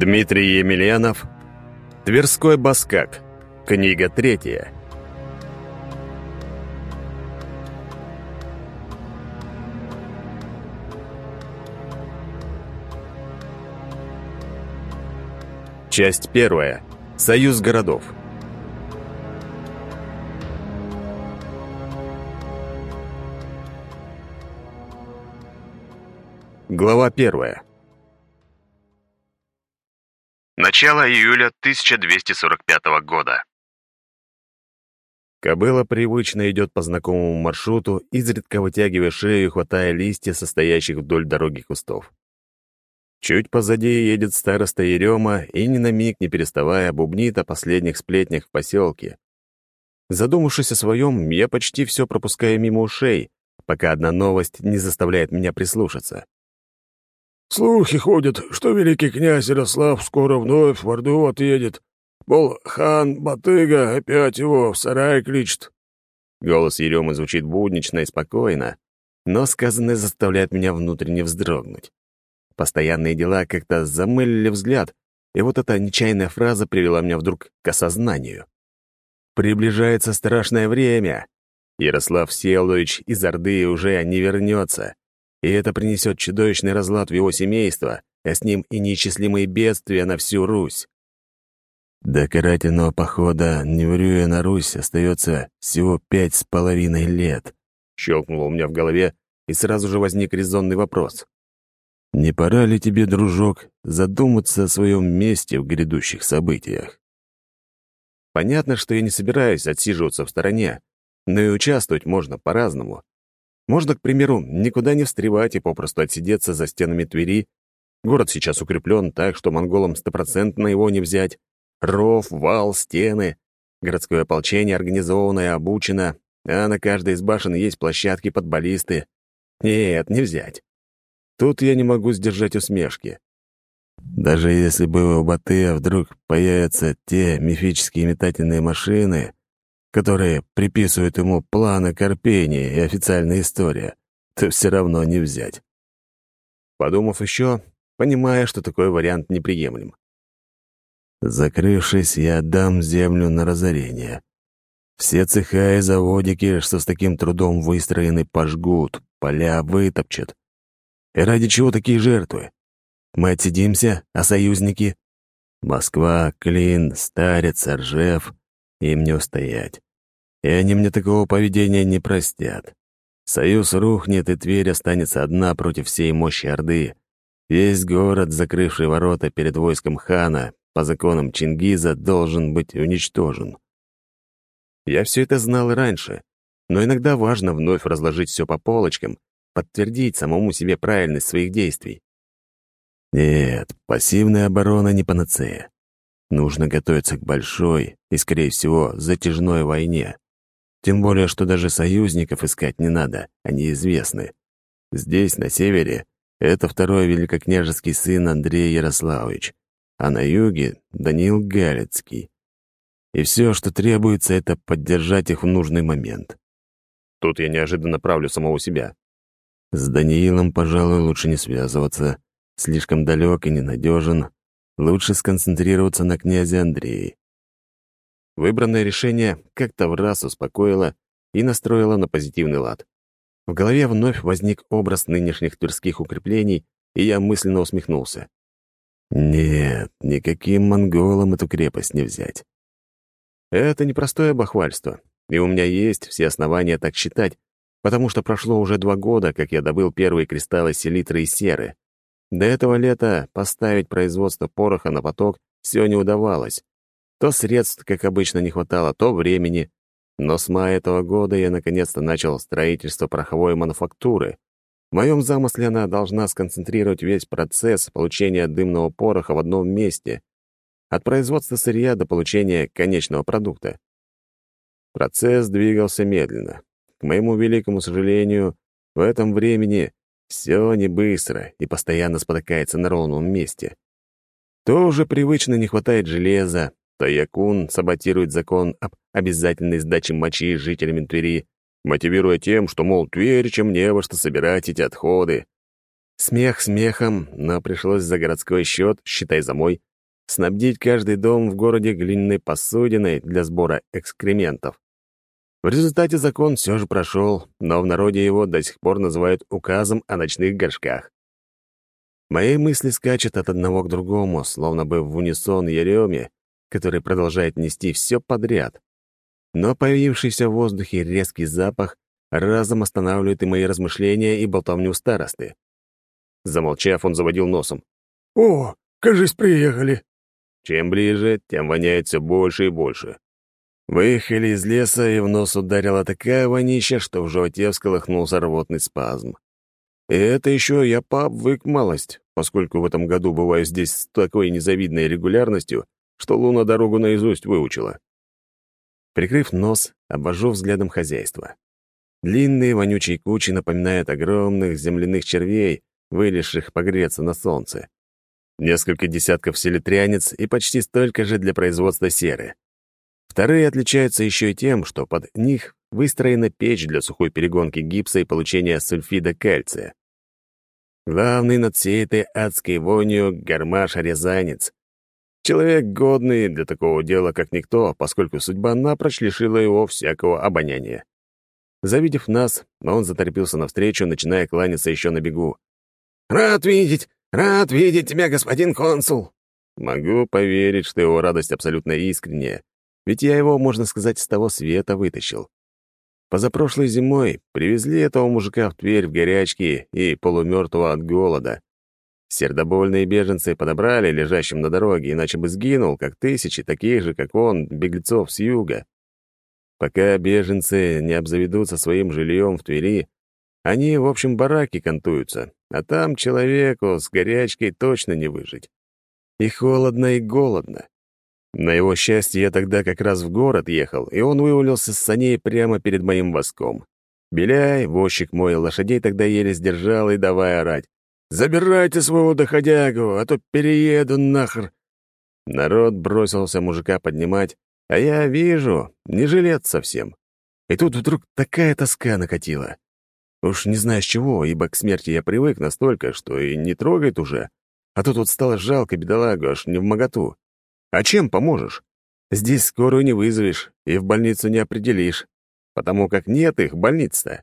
Дмитрий Емельянов. Тверской Баскак. Книга третья. Часть первая. Союз городов. Глава первая. Начало июля 1245 года. Кобыла привычно идет по знакомому маршруту, изредка вытягивая шею и хватая листья, состоящих вдоль дороги кустов. Чуть позади едет староста Ерема и ни на миг не переставая бубнит о последних сплетнях в поселке. Задумавшись о своем, я почти все пропускаю мимо ушей, пока одна новость не заставляет меня прислушаться. Слухи ходят, что великий князь Ярослав скоро вновь в Орду отъедет. Мол, хан Батыга опять его в сарай кличет. Голос Еремы звучит буднично и спокойно, но сказанное заставляет меня внутренне вздрогнуть. Постоянные дела как-то замылили взгляд, и вот эта нечаянная фраза привела меня вдруг к осознанию. Приближается страшное время. Ярослав Селович из Орды уже не вернется и это принесет чудовищный разлад в его семейство, а с ним и неисчислимые бедствия на всю Русь. До карательного похода Неврюя на Русь остается всего пять с половиной лет. Щелкнуло у меня в голове, и сразу же возник резонный вопрос. Не пора ли тебе, дружок, задуматься о своем месте в грядущих событиях? Понятно, что я не собираюсь отсиживаться в стороне, но и участвовать можно по-разному. Можно, к примеру, никуда не встревать и попросту отсидеться за стенами Твери. Город сейчас укреплен так, что монголам стопроцентно его не взять. Ров, вал, стены. Городское ополчение организовано и обучено, а на каждой из башен есть площадки под баллисты. Нет, не взять. Тут я не могу сдержать усмешки. Даже если бы у Батыя вдруг появятся те мифические метательные машины, которые приписывают ему планы Карпения и официальная история, то все равно не взять. Подумав еще, понимая, что такой вариант неприемлем. Закрывшись, я отдам землю на разорение. Все цеха и заводики, что с таким трудом выстроены, пожгут, поля вытопчат. И ради чего такие жертвы? Мы отсидимся, а союзники? Москва, Клин, Старец, Ржев им не устоять. И они мне такого поведения не простят. Союз рухнет, и Тверь останется одна против всей мощи Орды. Весь город, закрывший ворота перед войском хана, по законам Чингиза, должен быть уничтожен. Я все это знал и раньше, но иногда важно вновь разложить все по полочкам, подтвердить самому себе правильность своих действий. Нет, пассивная оборона не панацея. Нужно готовиться к большой и, скорее всего, затяжной войне. Тем более, что даже союзников искать не надо, они известны. Здесь, на севере, это второй великокняжеский сын Андрей Ярославович, а на юге — Даниил Галицкий. И все, что требуется, это поддержать их в нужный момент. Тут я неожиданно правлю самого себя. С Даниилом, пожалуй, лучше не связываться. Слишком далек и ненадежен, Лучше сконцентрироваться на князе Андрее. Выбранное решение как-то в раз успокоило и настроило на позитивный лад. В голове вновь возник образ нынешних тверских укреплений, и я мысленно усмехнулся. Нет, никаким монголам эту крепость не взять. Это непростое бахвальство, и у меня есть все основания так считать, потому что прошло уже два года, как я добыл первые кристаллы селитры и серы. До этого лета поставить производство пороха на поток все не удавалось. То средств, как обычно, не хватало, то времени. Но с мая этого года я наконец-то начал строительство пороховой мануфактуры. В моем замысле она должна сконцентрировать весь процесс получения дымного пороха в одном месте, от производства сырья до получения конечного продукта. Процесс двигался медленно. К моему великому сожалению, в этом времени все не быстро и постоянно спотыкается на ровном месте. То уже привычно не хватает железа, то Якун саботирует закон об обязательной сдаче мочи жителями Твери, мотивируя тем, что, мол, Тверь, чем не во что собирать эти отходы. Смех смехом, но пришлось за городской счет, считай за мой, снабдить каждый дом в городе глиняной посудиной для сбора экскрементов. В результате закон все же прошел, но в народе его до сих пор называют указом о ночных горшках. Мои мысли скачут от одного к другому, словно бы в унисон Ереме, который продолжает нести все подряд. Но появившийся в воздухе резкий запах разом останавливает и мои размышления, и болтовню старосты. Замолчав, он заводил носом. «О, кажись, приехали!» Чем ближе, тем воняет все больше и больше. Выехали из леса, и в нос ударила такая вонища, что в животе всколыхнулся рвотный спазм. И это еще я пообвык малость, поскольку в этом году бываю здесь с такой незавидной регулярностью, что Луна дорогу наизусть выучила. Прикрыв нос, обвожу взглядом хозяйство. Длинные вонючие кучи напоминают огромных земляных червей, вылезших погреться на солнце. Несколько десятков селитрянец и почти столько же для производства серы. Вторые отличаются еще и тем, что под них выстроена печь для сухой перегонки гипса и получения сульфида кальция. Главный над всей этой адской вонью — гармаш-рязанец. Человек годный для такого дела, как никто, поскольку судьба напрочь лишила его всякого обоняния. Завидев нас, он заторопился навстречу, начиная кланяться еще на бегу. «Рад видеть! Рад видеть тебя, господин консул!» Могу поверить, что его радость абсолютно искренняя, ведь я его, можно сказать, с того света вытащил. Позапрошлой зимой привезли этого мужика в Тверь в горячке и полумертвого от голода. Сердобольные беженцы подобрали лежащим на дороге, иначе бы сгинул, как тысячи таких же, как он, беглецов с юга. Пока беженцы не обзаведутся своим жильем в Твери, они, в общем, бараки кантуются, а там человеку с горячкой точно не выжить. И холодно, и голодно. На его счастье, я тогда как раз в город ехал, и он вывалился с саней прямо перед моим воском. Беляй, возчик мой, лошадей тогда еле сдержал и давай орать. «Забирайте своего доходягу, а то перееду нахр!» Народ бросился мужика поднимать, а я вижу, не жилец совсем. И тут вдруг такая тоска накатила. Уж не знаю с чего, ибо к смерти я привык настолько, что и не трогает уже. А тут вот стало жалко бедолагу, аж не в моготу. А чем поможешь? Здесь скорую не вызовешь и в больницу не определишь, потому как нет их больниц-то.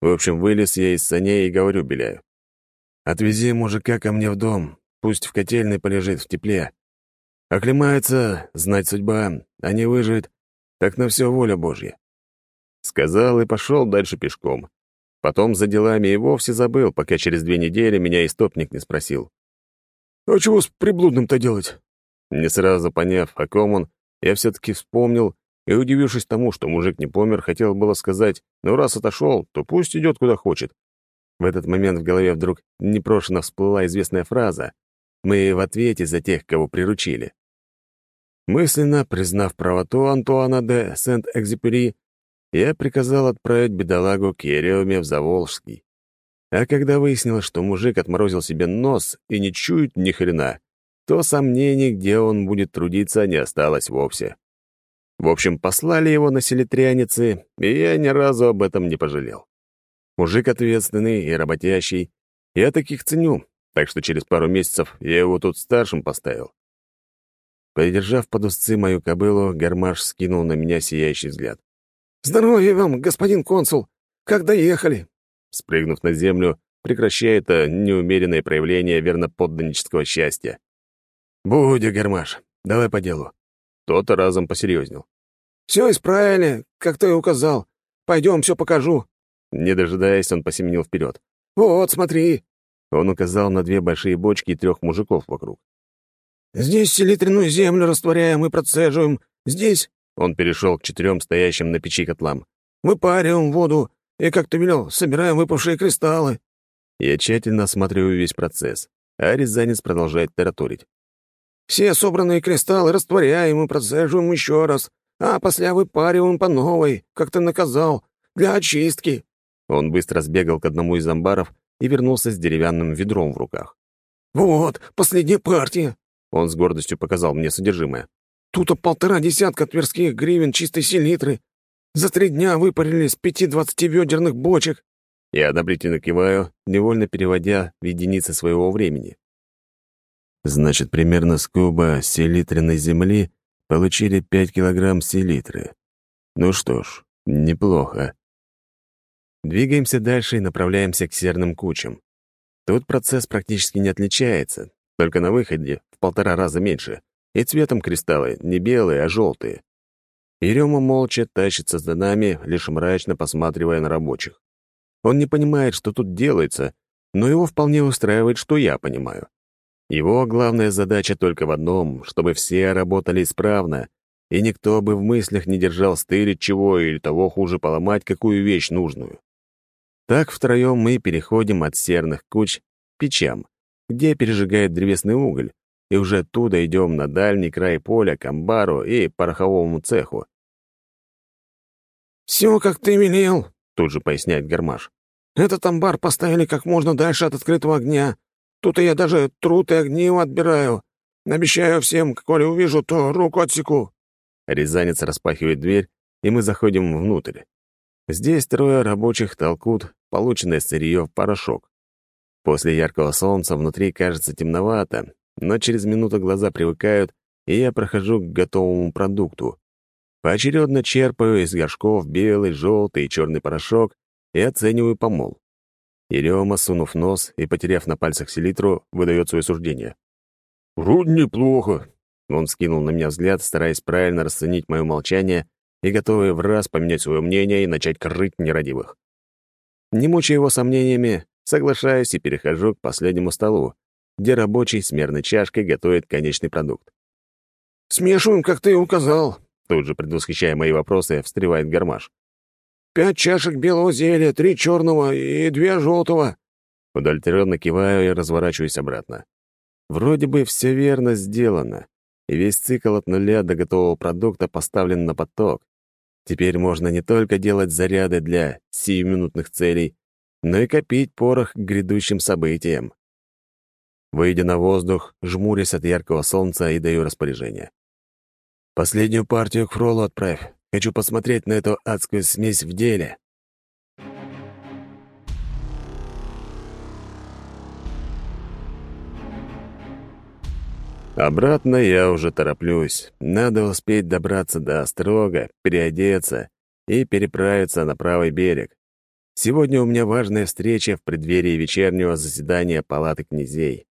В общем, вылез я из саней и говорю Беляю. «Отвези мужика ко мне в дом, пусть в котельной полежит в тепле. Оклемается, знать судьба, а не выживет, так на все воля Божья. Сказал и пошел дальше пешком. Потом за делами и вовсе забыл, пока через две недели меня истопник не спросил. «А чего с приблудным-то делать?» Не сразу поняв, о ком он, я все-таки вспомнил и, удивившись тому, что мужик не помер, хотел было сказать, ну раз отошел, то пусть идет куда хочет. В этот момент в голове вдруг непрошено всплыла известная фраза «Мы в ответе за тех, кого приручили». Мысленно признав правоту Антуана де Сент-Экзепери, я приказал отправить бедолагу к Ереуме в Заволжский. А когда выяснилось, что мужик отморозил себе нос и не чует ни хрена, то сомнений, где он будет трудиться, не осталось вовсе. В общем, послали его на селитряницы, и я ни разу об этом не пожалел. Мужик ответственный и работящий. Я таких ценю, так что через пару месяцев я его тут старшим поставил. Подержав под узцы мою кобылу, гармаш скинул на меня сияющий взгляд. «Здоровья вам, господин консул! Как доехали?» Спрыгнув на землю, прекращая это неумеренное проявление верноподданнического счастья. «Будь, гармаш, давай по делу». Тот разом посерьезнел. «Все исправили, как ты и указал. Пойдем, все покажу». Не дожидаясь, он посеменил вперед. «Вот, смотри». Он указал на две большие бочки и трех мужиков вокруг. Здесь селитряную землю растворяем и процеживаем. Здесь...» Он перешел к четырем стоящим на печи котлам. «Выпариваем воду и, как ты велел, собираем выпавшие кристаллы». Я тщательно осматриваю весь процесс, а резанец продолжает тараторить. «Все собранные кристаллы растворяем и процеживаем еще раз, а после выпариваем по новой, как ты наказал, для очистки». Он быстро сбегал к одному из амбаров и вернулся с деревянным ведром в руках. «Вот, последняя партия. Он с гордостью показал мне содержимое. «Тут полтора десятка тверских гривен чистой селитры. За три дня выпарили с пяти двадцативедерных бочек». Я одобрительно киваю, невольно переводя в единицы своего времени. Значит, примерно с куба селитренной земли получили 5 килограмм селитры. Ну что ж, неплохо. Двигаемся дальше и направляемся к серным кучам. Тут процесс практически не отличается, только на выходе в полтора раза меньше, и цветом кристаллы не белые, а желтые. Ерема молча тащится за нами, лишь мрачно посматривая на рабочих. Он не понимает, что тут делается, но его вполне устраивает, что я понимаю. Его главная задача только в одном, чтобы все работали исправно, и никто бы в мыслях не держал стырить чего или того хуже поломать какую вещь нужную. Так втроем мы переходим от серных куч к печам, где пережигают древесный уголь, и уже оттуда идем на дальний край поля, к амбару и пороховому цеху. «Все, как ты велел», — тут же поясняет Гармаш. «Этот амбар поставили как можно дальше от открытого огня. Тут я даже труд и огниво отбираю. Обещаю всем, коли увижу, то руку отсеку». Рязанец распахивает дверь, и мы заходим внутрь. Здесь трое рабочих толкут полученное сырье в порошок. После яркого солнца внутри кажется темновато, но через минуту глаза привыкают, и я прохожу к готовому продукту. Поочередно черпаю из горшков белый, желтый и черный порошок и оцениваю помол. Ерема, сунув нос и потеряв на пальцах селитру, выдает свое суждение. «Вроде неплохо». Он скинул на меня взгляд, стараясь правильно расценить мое молчание и готовый в раз поменять свое мнение и начать крыть нерадивых. Не мучая его сомнениями, соглашаюсь и перехожу к последнему столу, где рабочий с мерной чашкой готовит конечный продукт. «Смешиваем, как ты указал», Тут же, предвосхищая мои вопросы, встревает гармаш. «Пять чашек белого зелья, три черного и две желтого». Удовлетворенно киваю и разворачиваюсь обратно. Вроде бы все верно сделано, и весь цикл от нуля до готового продукта поставлен на поток. Теперь можно не только делать заряды для сиюминутных целей, но и копить порох к грядущим событиям. Выйдя на воздух, жмурясь от яркого солнца и даю распоряжение. Последнюю партию к Фролу отправь. Хочу посмотреть на эту адскую смесь в деле». Обратно я уже тороплюсь. Надо успеть добраться до Острога, переодеться и переправиться на правый берег. Сегодня у меня важная встреча в преддверии вечернего заседания палаты князей.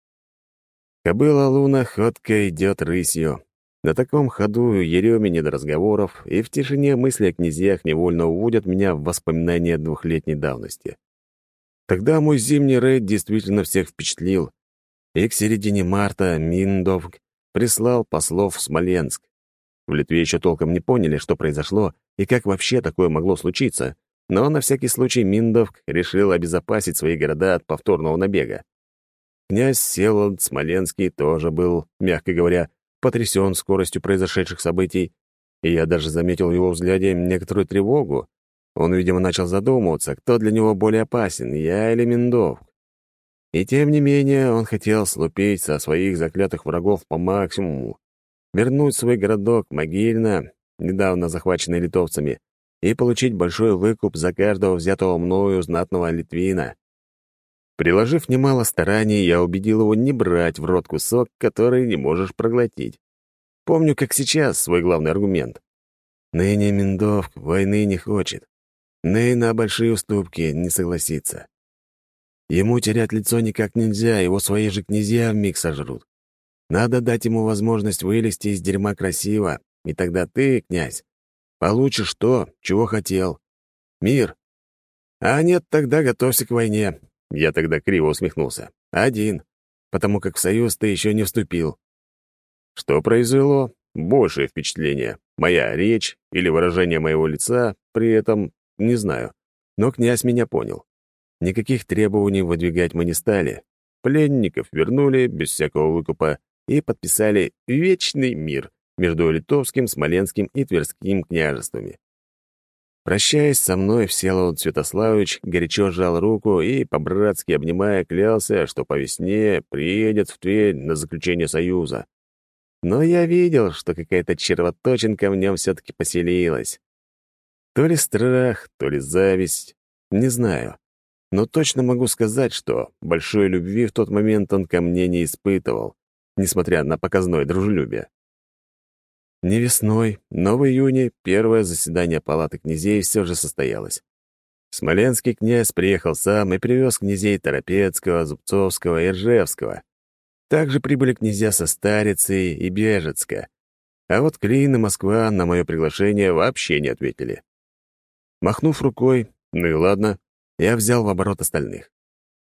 Кобыла Луна ходка идет рысью, на таком ходу Ереме не до разговоров, и в тишине мысли о князьях невольно уводят меня в воспоминания двухлетней давности. Тогда мой зимний рейд действительно всех впечатлил, и к середине марта Миндовг прислал послов в Смоленск. В Литве еще толком не поняли, что произошло и как вообще такое могло случиться, но на всякий случай Миндовг решил обезопасить свои города от повторного набега. Князь Селанд Смоленский тоже был, мягко говоря, потрясен скоростью произошедших событий, и я даже заметил в его взгляде некоторую тревогу. Он, видимо, начал задумываться, кто для него более опасен, я или Миндов. И тем не менее он хотел слупить со своих заклятых врагов по максимуму, вернуть свой городок Могильно, недавно захваченный литовцами, и получить большой выкуп за каждого взятого мною знатного литвина. Приложив немало стараний, я убедил его не брать в рот кусок, который не можешь проглотить. Помню, как сейчас, свой главный аргумент. Ныне Миндовк войны не хочет. Ны на большие уступки не согласится. Ему терять лицо никак нельзя, его свои же князья вмиг сожрут. Надо дать ему возможность вылезти из дерьма красиво, и тогда ты, князь, получишь то, чего хотел. Мир. А нет, тогда готовься к войне, я тогда криво усмехнулся. «Один, потому как в союз ты еще не вступил». Что произвело? Большее впечатление. Моя речь или выражение моего лица при этом не знаю. Но князь меня понял. Никаких требований выдвигать мы не стали. Пленников вернули без всякого выкупа и подписали «Вечный мир» между Литовским, Смоленским и Тверским княжествами. Прощаясь со мной, Всеволод Святославович горячо сжал руку и, по-братски обнимая, клялся, что по весне приедет в Тверь на заключение союза. Но я видел, что какая-то червоточинка в нем все-таки поселилась. То ли страх, то ли зависть, не знаю. Но точно могу сказать, что большой любви в тот момент он ко мне не испытывал. несмотря на показное дружелюбие. Не весной, но в июне первое заседание палаты князей все же состоялось. Смоленский князь приехал сам и привез князей Торопецкого, Зубцовского и Ржевского. Также прибыли князья со Старицы и Бежецка. А вот Клин и Москва на мое приглашение вообще не ответили. Махнув рукой, ну и ладно, я взял в оборот остальных.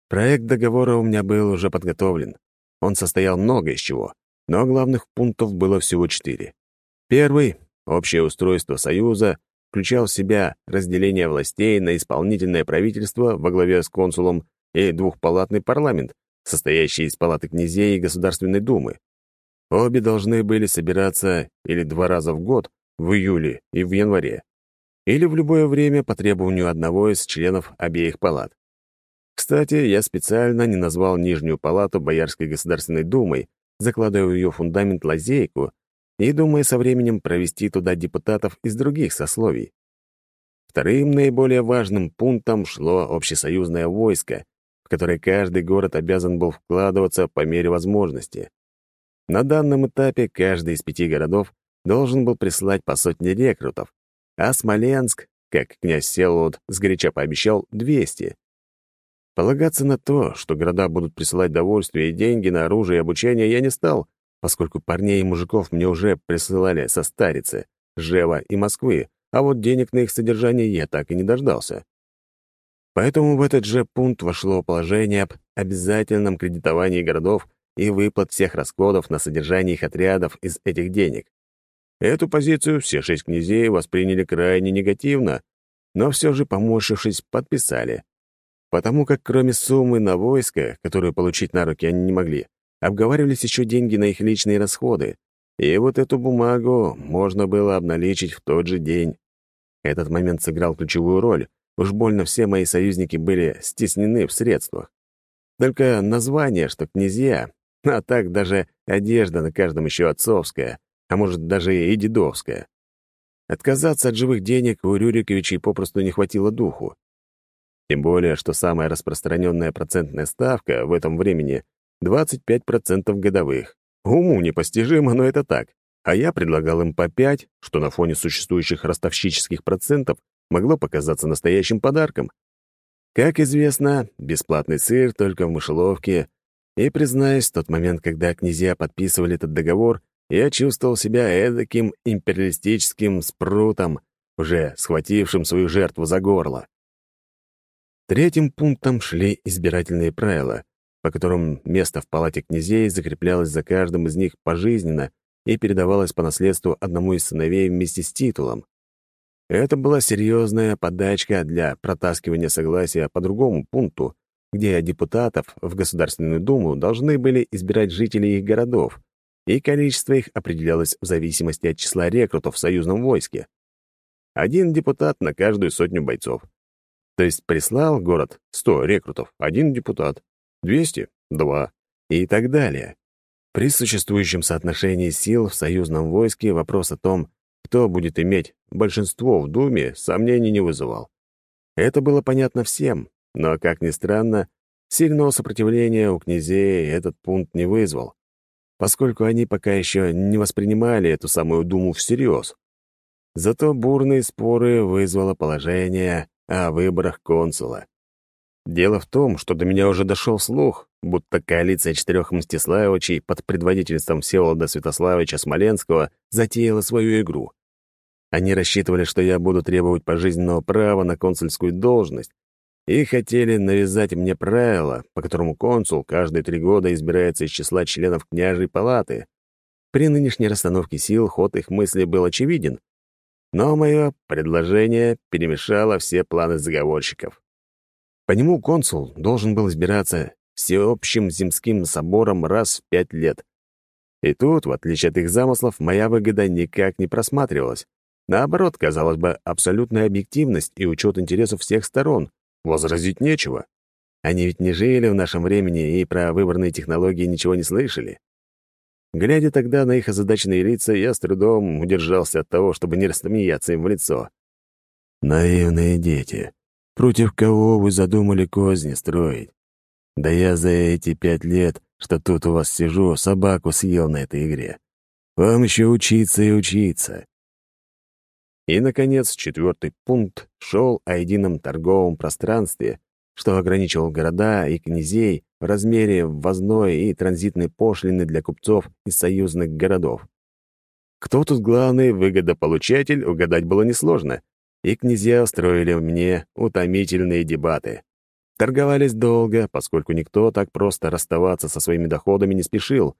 Проект договора у меня был уже подготовлен. Он состоял много из чего, но главных пунктов было всего четыре. Первый — общее устройство Союза включал в себя разделение властей на исполнительное правительство во главе с консулом и двухпалатный парламент, состоящий из палаты князей и Государственной Думы. Обе должны были собираться или два раза в год, в июле и в январе, или в любое время по требованию одного из членов обеих палат. Кстати, я специально не назвал Нижнюю палату Боярской Государственной Думой, закладывая в ее фундамент лазейку, и думая со временем провести туда депутатов из других сословий. Вторым наиболее важным пунктом шло общесоюзное войско, в которое каждый город обязан был вкладываться по мере возможности. На данном этапе каждый из пяти городов должен был прислать по сотне рекрутов, а Смоленск, как князь Селуд сгоряча пообещал, 200. Полагаться на то, что города будут присылать довольствие и деньги на оружие и обучение, я не стал, поскольку парней и мужиков мне уже присылали со Старицы, Жева и Москвы, а вот денег на их содержание я так и не дождался. Поэтому в этот же пункт вошло положение об обязательном кредитовании городов и выплат всех расходов на содержание их отрядов из этих денег. Эту позицию все шесть князей восприняли крайне негативно, но все же, поморщившись, подписали. Потому как кроме суммы на войско, которую получить на руки они не могли, обговаривались еще деньги на их личные расходы, и вот эту бумагу можно было обналичить в тот же день. Этот момент сыграл ключевую роль. Уж больно все мои союзники были стеснены в средствах. Только название, что князья, а так даже одежда на каждом еще отцовская, а может, даже и дедовская. Отказаться от живых денег у Рюриковичей попросту не хватило духу. Тем более, что самая распространенная процентная ставка в этом времени 25% годовых. Уму непостижимо, но это так. А я предлагал им по 5, что на фоне существующих ростовщических процентов могло показаться настоящим подарком. Как известно, бесплатный сыр только в мышеловке. И, признаюсь, в тот момент, когда князья подписывали этот договор, я чувствовал себя эдаким империалистическим спрутом, уже схватившим свою жертву за горло. Третьим пунктом шли избирательные правила, по которым место в палате князей закреплялось за каждым из них пожизненно и передавалось по наследству одному из сыновей вместе с титулом. Это была серьезная подачка для протаскивания согласия по другому пункту, где депутатов в Государственную Думу должны были избирать жители их городов, и количество их определялось в зависимости от числа рекрутов в союзном войске. Один депутат на каждую сотню бойцов. То есть прислал город 100 рекрутов, один депутат. 200 — 2 и так далее. При существующем соотношении сил в союзном войске вопрос о том, кто будет иметь большинство в Думе, сомнений не вызывал. Это было понятно всем, но, как ни странно, сильного сопротивления у князей этот пункт не вызвал, поскольку они пока еще не воспринимали эту самую Думу всерьез. Зато бурные споры вызвало положение о выборах консула. Дело в том, что до меня уже дошел слух, будто коалиция четырех Мстиславичей под предводительством Всеволода Святославича Смоленского затеяла свою игру. Они рассчитывали, что я буду требовать пожизненного права на консульскую должность, и хотели навязать мне правило, по которому консул каждые три года избирается из числа членов княжей палаты. При нынешней расстановке сил ход их мысли был очевиден, но мое предложение перемешало все планы заговорщиков. По нему консул должен был избираться всеобщим земским собором раз в пять лет. И тут, в отличие от их замыслов, моя выгода никак не просматривалась. Наоборот, казалось бы, абсолютная объективность и учет интересов всех сторон. Возразить нечего. Они ведь не жили в нашем времени и про выборные технологии ничего не слышали. Глядя тогда на их озадаченные лица, я с трудом удержался от того, чтобы не рассмеяться им в лицо. «Наивные дети», Против кого вы задумали козни строить? Да я за эти пять лет что тут у вас сижу, собаку съел на этой игре. Вам еще учиться и учиться. И, наконец, четвертый пункт шел о едином торговом пространстве, что ограничивал города и князей в размере ввозной и транзитной пошлины для купцов из союзных городов. Кто тут главный выгодополучатель, угадать было несложно, и князья устроили мне утомительные дебаты. Торговались долго, поскольку никто так просто расставаться со своими доходами не спешил,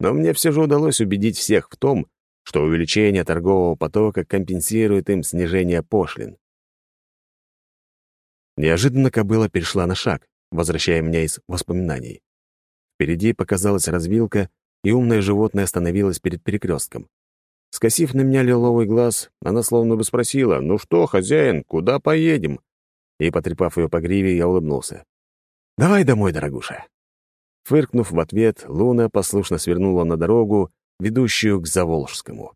но мне все же удалось убедить всех в том, что увеличение торгового потока компенсирует им снижение пошлин. Неожиданно кобыла перешла на шаг, возвращая меня из воспоминаний. Впереди показалась развилка, и умное животное остановилось перед перекрестком. Скосив на меня лиловый глаз, она словно бы спросила, «Ну что, хозяин, куда поедем?» И, потрепав ее по гриве, я улыбнулся. «Давай домой, дорогуша». Фыркнув в ответ, Луна послушно свернула на дорогу, ведущую к Заволжскому.